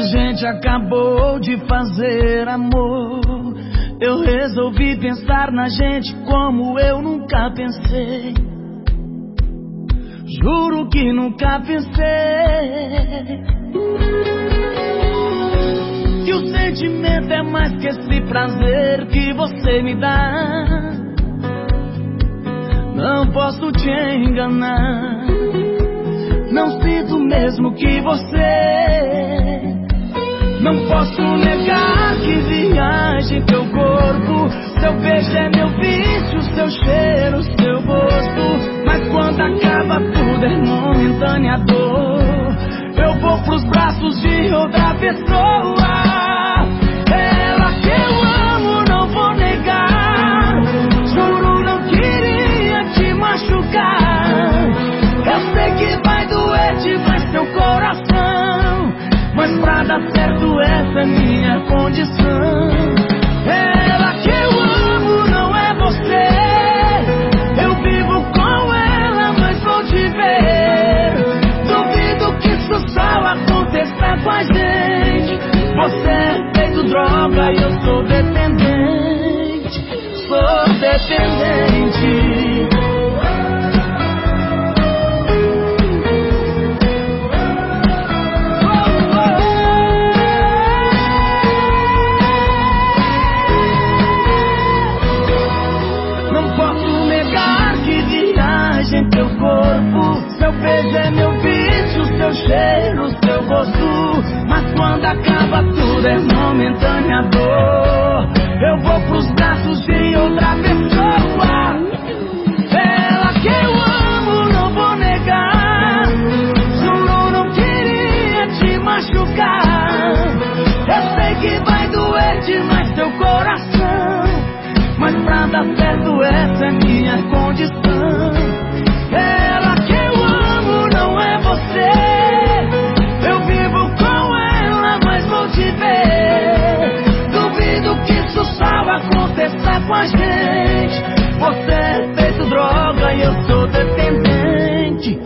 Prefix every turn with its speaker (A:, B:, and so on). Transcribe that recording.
A: gente acabou de fazer amor. Eu resolvi pensar na gente como eu nunca pensei. Juro que nunca pensei. Que o sentimento é mais que esse prazer que você me dá. Não posso te enganar. Não sinto mesmo que você. Não posso negar que viagem teu corpo. Seu beijo é meu vício, seu cheiro, seu gosto. Mas quando acaba tudo é momentânea dor. Eu vou pros braços de outra pessoa. Certo, essa é minha condição. Ela que eu amo não é você. Eu vivo com ela, mas vou te ver. Duvido que isso só aconteça com a gente. Você é feito droga e eu sou dependente. Sou dependente. Gosto. Mas quando acaba tudo é momentânea dor. Eu vou pros braços de outra pessoa. Ela que eu amo, não vou negar. Juro, não queria te machucar. Eu sei que vai doer demais teu coração. Mas pra dar certo, essa é minha condição. Com a gente. Você é feito droga e eu sou dependente.